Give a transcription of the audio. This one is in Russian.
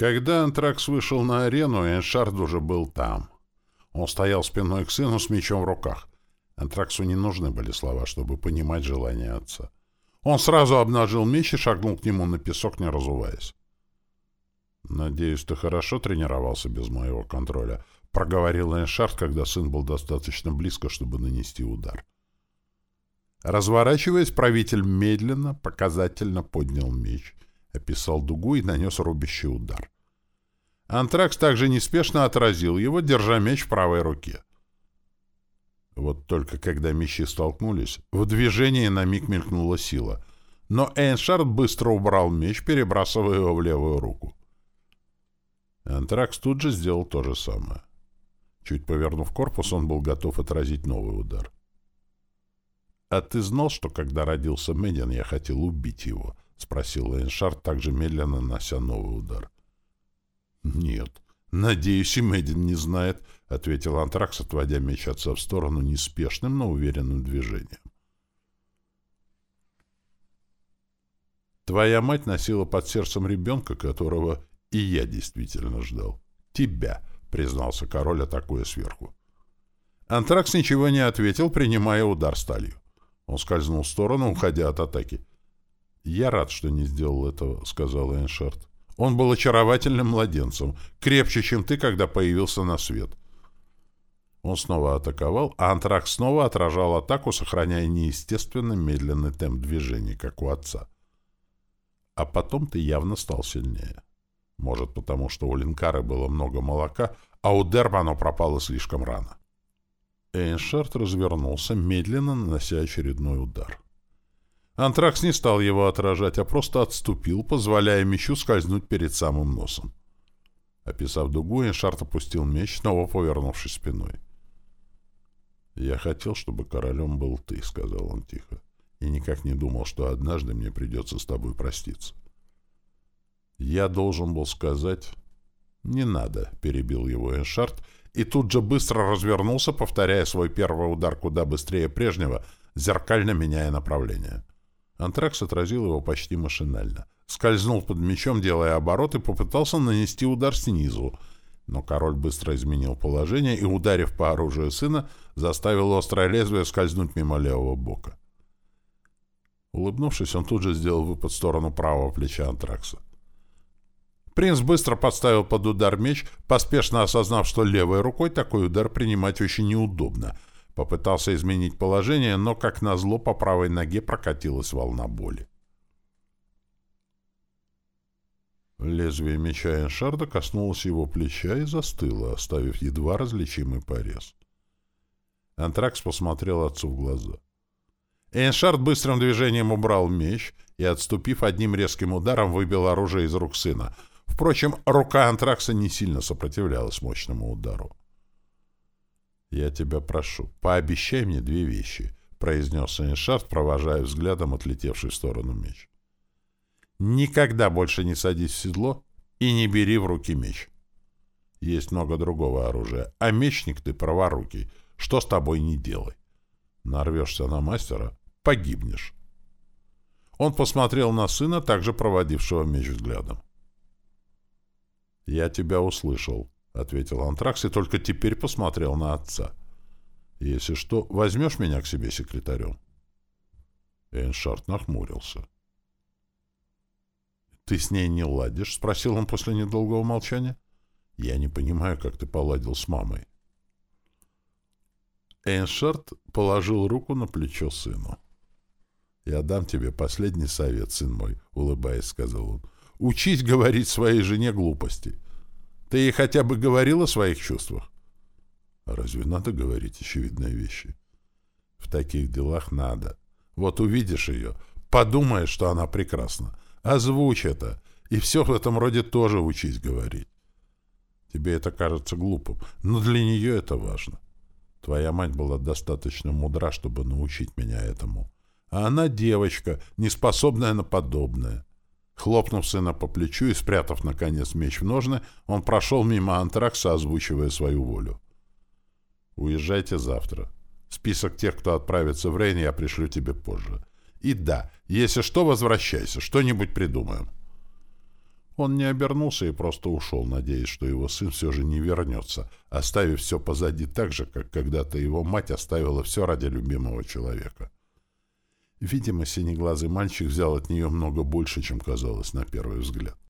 Когда Антракс вышел на арену, Эншард уже был там. Он стоял спиной к сыну с мечом в руках. Антраксу не нужны были слова, чтобы понимать желание отца. Он сразу обнажил меч и шагнул к нему на песок, не разуваясь. «Надеюсь, ты хорошо тренировался без моего контроля», — проговорил Эншард, когда сын был достаточно близко, чтобы нанести удар. Разворачиваясь, правитель медленно, показательно поднял меч, описал дугу и нанес рубящий удар. Антракс также неспешно отразил его, держа меч в правой руке. Вот только когда мечи столкнулись, в движении на миг мелькнула сила, но Эйншард быстро убрал меч, перебрасывая его в левую руку. Антракс тут же сделал то же самое. Чуть повернув корпус, он был готов отразить новый удар. «А ты знал, что когда родился Медиан, я хотел убить его?» — спросил Эйншард, также медленно нанося новый удар. «Нет. Надеюсь, и Мэддин не знает», — ответил Антракс, отводя меч отца в сторону неспешным, но уверенным движением. «Твоя мать носила под сердцем ребенка, которого и я действительно ждал. Тебя», — признался король, атакуя сверху. Антракс ничего не ответил, принимая удар сталью. Он скользнул в сторону, уходя от атаки. «Я рад, что не сделал этого», — сказал Эйншард. Он был очаровательным младенцем, крепче, чем ты, когда появился на свет. Он снова атаковал, а антракс снова отражал атаку, сохраняя неестественно медленный темп движения, как у отца. А потом ты явно стал сильнее. Может, потому что у Линкары было много молока, а у Дерба оно пропало слишком рано. Эйншард развернулся, медленно нанося очередной удар. Антракс не стал его отражать, а просто отступил, позволяя мечу скользнуть перед самым носом. Описав дугу, Эншарт опустил меч, снова повернувшись спиной. «Я хотел, чтобы королем был ты», — сказал он тихо, — «и никак не думал, что однажды мне придется с тобой проститься». «Я должен был сказать...» «Не надо», — перебил его Эншарт, и тут же быстро развернулся, повторяя свой первый удар куда быстрее прежнего, зеркально меняя направление. Антракс отразил его почти машинально. Скользнул под мечом, делая оборот, и попытался нанести удар снизу. Но король быстро изменил положение и, ударив по оружию сына, заставил острое лезвие скользнуть мимо левого бока. Улыбнувшись, он тут же сделал выпад в сторону правого плеча Антракса. Принц быстро подставил под удар меч, поспешно осознав, что левой рукой такой удар принимать очень неудобно — Попытался изменить положение, но, как назло, по правой ноге прокатилась волна боли. Лезвие меча Эншарда коснулось его плеча и застыло, оставив едва различимый порез. Антракс посмотрел отцу в глаза. Эйншард быстрым движением убрал меч и, отступив одним резким ударом, выбил оружие из рук сына. Впрочем, рука Антракса не сильно сопротивлялась мощному удару. «Я тебя прошу, пообещай мне две вещи», — произнес Эйншард, провожая взглядом отлетевший в сторону меч. «Никогда больше не садись в седло и не бери в руки меч. Есть много другого оружия, а мечник ты праворукий, что с тобой не делай. Нарвешься на мастера — погибнешь». Он посмотрел на сына, также проводившего меч взглядом. «Я тебя услышал», — ответил Антракс и только теперь посмотрел на отца. «Если что, возьмешь меня к себе секретарем?» Эйншард нахмурился. «Ты с ней не ладишь?» — спросил он после недолгого молчания. «Я не понимаю, как ты поладил с мамой». Эйншард положил руку на плечо сыну. «Я дам тебе последний совет, сын мой», — улыбаясь, сказал он. «Учись говорить своей жене глупости». Ты ей хотя бы говорил о своих чувствах? А разве надо говорить очевидные вещи? В таких делах надо. Вот увидишь ее, подумаешь, что она прекрасна. Озвучь это, и все в этом роде тоже учись говорить. Тебе это кажется глупым, но для нее это важно. Твоя мать была достаточно мудра, чтобы научить меня этому. А она девочка, неспособная на подобное. Хлопнув сына по плечу и спрятав, наконец, меч в ножны, он прошел мимо антракса, озвучивая свою волю. «Уезжайте завтра. Список тех, кто отправится в Рейн, я пришлю тебе позже. И да, если что, возвращайся, что-нибудь придумаем». Он не обернулся и просто ушел, надеясь, что его сын все же не вернется, оставив все позади так же, как когда-то его мать оставила все ради любимого человека. Видимо, синеглазый мальчик взял от нее много больше, чем казалось на первый взгляд.